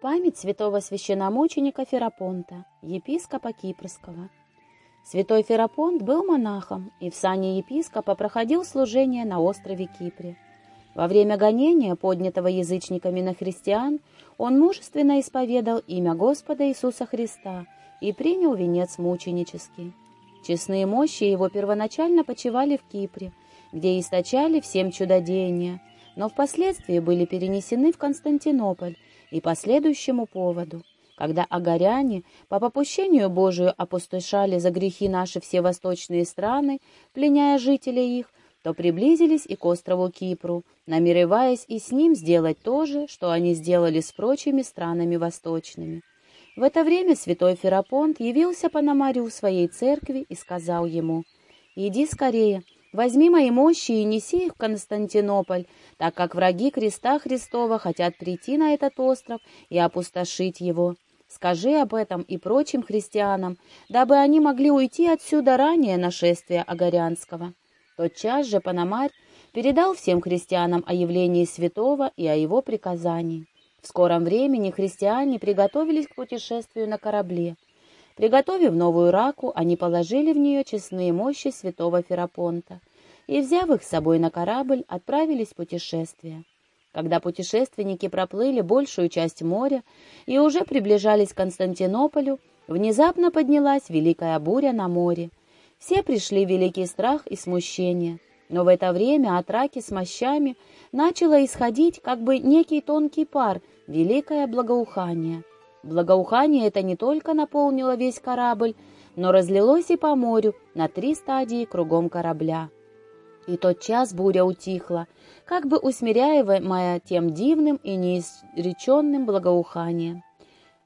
Память святого священномученика Ферапонта, епископа Кипрского. Святой Ферапонт был монахом и в сане епископа проходил служение на острове Кипре. Во время гонения, поднятого язычниками на христиан, он мужественно исповедал имя Господа Иисуса Христа и принял венец мученический. Честные мощи его первоначально почивали в Кипре, где источали всем чудодеяния, но впоследствии были перенесены в Константинополь и по следующему поводу. Когда агаряне по попущению Божию опустошали за грехи наши все восточные страны, пленяя жителей их, то приблизились и к острову Кипру, намереваясь и с ним сделать то же, что они сделали с прочими странами восточными. В это время святой Ферапонт явился Пономарю в своей церкви и сказал ему, «Иди скорее, возьми мои мощи и неси их в Константинополь, так как враги креста Христова хотят прийти на этот остров и опустошить его. Скажи об этом и прочим христианам, дабы они могли уйти отсюда ранее нашествия Огорянского». Тотчас же Пономарь передал всем христианам о явлении святого и о его приказании. В скором времени христиане приготовились к путешествию на корабле. Приготовив новую раку, они положили в нее честные мощи святого Ферапонта и, взяв их с собой на корабль, отправились в путешествие. Когда путешественники проплыли большую часть моря и уже приближались к Константинополю, внезапно поднялась великая буря на море. Все пришли в великий страх и смущение, но в это время от раки с мощами начало исходить как бы некий тонкий пар, великое благоухание. Благоухание это не только наполнило весь корабль, но разлилось и по морю на три стадии кругом корабля. И тот час буря утихла, как бы усмиряемая тем дивным и неизреченным благоуханием.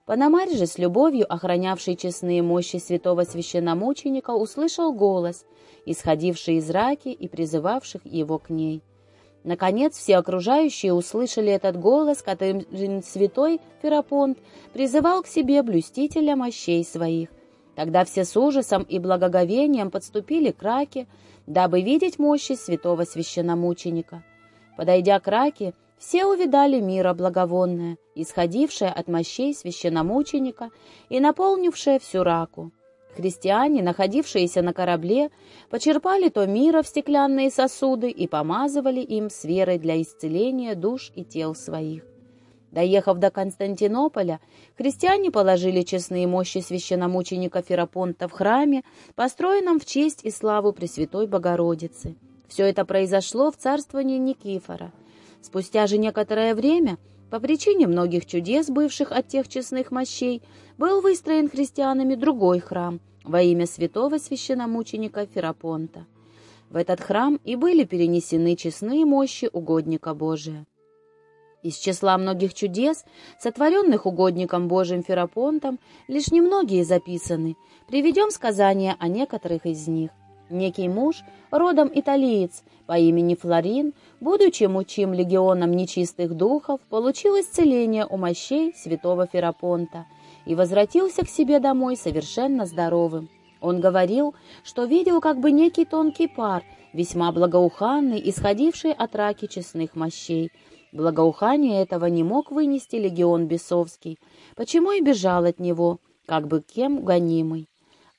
Пономарь же, с любовью охранявший честные мощи святого священномученика, услышал голос, исходивший из раки и призывавших его к ней. Наконец, все окружающие услышали этот голос, которым святой Ферапонт призывал к себе блюстителя мощей своих. Тогда все с ужасом и благоговением подступили к раке, дабы видеть мощи святого священномученика. Подойдя к раке, все увидали мира благовонное, исходившее от мощей священномученика и наполнившее всю раку. Христиане, находившиеся на корабле, почерпали то мира в стеклянные сосуды и помазывали им с верой для исцеления душ и тел своих. Доехав до Константинополя, христиане положили честные мощи священномученика Ферапонта в храме, построенном в честь и славу Пресвятой Богородицы. Все это произошло в царствовании Никифора. Спустя же некоторое время, по причине многих чудес, бывших от тех честных мощей, был выстроен христианами другой храм во имя святого священномученика Ферапонта. В этот храм и были перенесены честные мощи угодника Божия. Из числа многих чудес, сотворенных угодником Божьим Ферапонтом, лишь немногие записаны. Приведем сказания о некоторых из них. Некий муж, родом италиец, по имени Флорин, будучи мучим легионом нечистых духов, получил исцеление у мощей святого Ферапонта и возвратился к себе домой совершенно здоровым. Он говорил, что видел как бы некий тонкий пар, весьма благоуханный, исходивший от раки честных мощей, Благоухание этого не мог вынести легион бесовский, почему и бежал от него, как бы кем гонимый.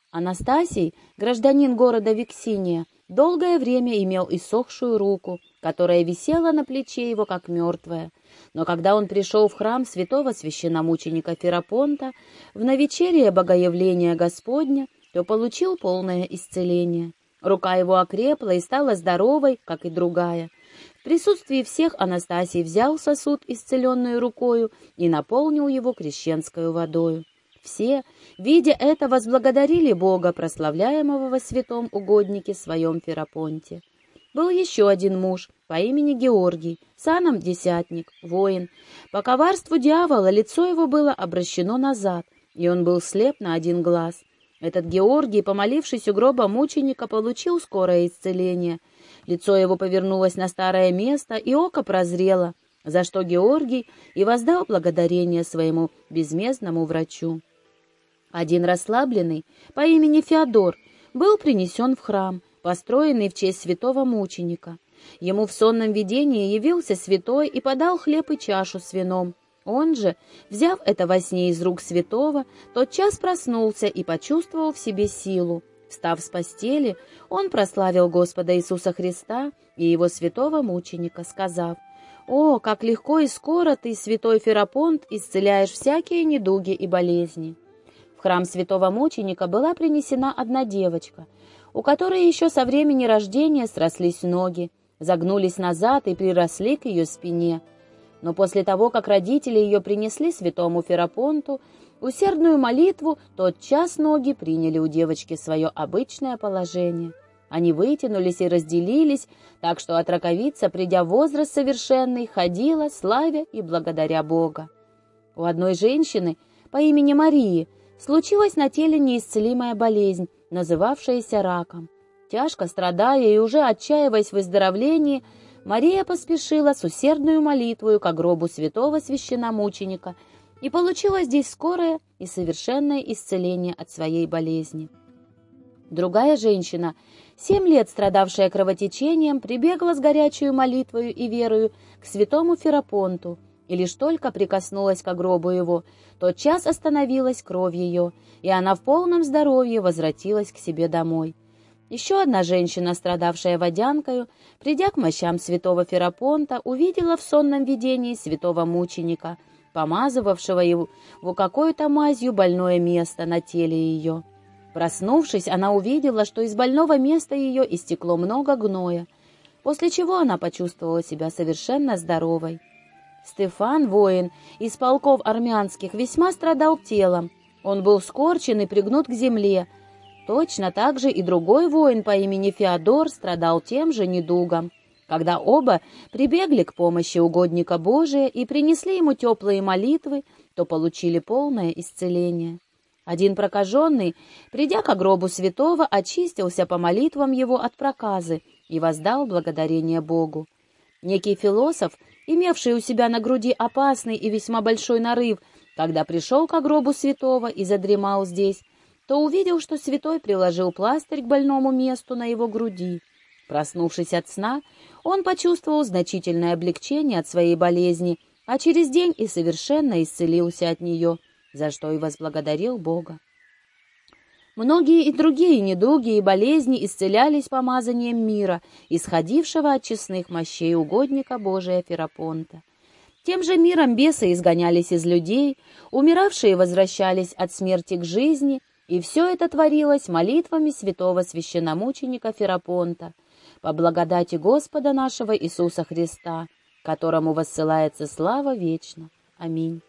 Анастасий, гражданин города Виксиния, долгое время имел иссохшую руку, которая висела на плече его, как мертвая. Но когда он пришел в храм святого священномученика Ферапонта в навечерие богоявления Господня, то получил полное исцеление. Рука его окрепла и стала здоровой, как и другая — в присутствии всех Анастасий взял сосуд, исцеленную рукою, и наполнил его крещенскую водою. Все, видя это, возблагодарили Бога, прославляемого во святом угоднике своем Ферапонте. Был еще один муж по имени Георгий, саном десятник, воин. По коварству дьявола лицо его было обращено назад, и он был слеп на один глаз. Этот Георгий, помолившись у гроба мученика, получил скорое исцеление — Лицо его повернулось на старое место, и око прозрело, за что Георгий и воздал благодарение своему безмездному врачу. Один расслабленный по имени Феодор был принесен в храм, построенный в честь святого мученика. Ему в сонном видении явился святой и подал хлеб и чашу с вином. Он же, взяв это во сне из рук святого, тотчас проснулся и почувствовал в себе силу. Встав с постели, он прославил Господа Иисуса Христа и его святого мученика, сказав, «О, как легко и скоро ты, святой Ферапонт, исцеляешь всякие недуги и болезни!» В храм святого мученика была принесена одна девочка, у которой еще со времени рождения срослись ноги, загнулись назад и приросли к ее спине – но после того, как родители ее принесли святому Ферапонту, усердную молитву, тот час ноги приняли у девочки свое обычное положение. Они вытянулись и разделились, так что отраковица, придя в возраст совершенный, ходила, славя и благодаря Бога. У одной женщины по имени Марии случилась на теле неисцелимая болезнь, называвшаяся раком. Тяжко страдая и уже отчаиваясь в выздоровлении, Мария поспешила с усердную молитвою к гробу святого священномученика и получила здесь скорое и совершенное исцеление от своей болезни. Другая женщина, семь лет страдавшая кровотечением, прибегла с горячей молитвою и верою к святому Ферапонту, и лишь только прикоснулась к гробу его, тот час остановилась кровь ее, и она в полном здоровье возвратилась к себе домой. Еще одна женщина, страдавшая водянкою, придя к мощам святого Ферапонта, увидела в сонном видении святого мученика, помазывавшего его какой-то мазью больное место на теле ее. Проснувшись, она увидела, что из больного места ее истекло много гноя, после чего она почувствовала себя совершенно здоровой. Стефан, воин, из полков армянских, весьма страдал телом. Он был скорчен и пригнут к земле, Точно так же и другой воин по имени Феодор страдал тем же недугом. Когда оба прибегли к помощи угодника Божия и принесли ему теплые молитвы, то получили полное исцеление. Один прокаженный, придя к гробу святого, очистился по молитвам его от проказы и воздал благодарение Богу. Некий философ, имевший у себя на груди опасный и весьма большой нарыв, когда пришел к гробу святого и задремал здесь, то увидел, что святой приложил пластырь к больному месту на его груди. Проснувшись от сна, он почувствовал значительное облегчение от своей болезни, а через день и совершенно исцелился от нее, за что и возблагодарил Бога. Многие и другие недуги и болезни исцелялись помазанием мира, исходившего от честных мощей угодника Божия Ферапонта. Тем же миром бесы изгонялись из людей, умиравшие возвращались от смерти к жизни — и все это творилось молитвами святого священномученика Ферапонта по благодати Господа нашего Иисуса Христа, которому воссылается слава вечно. Аминь.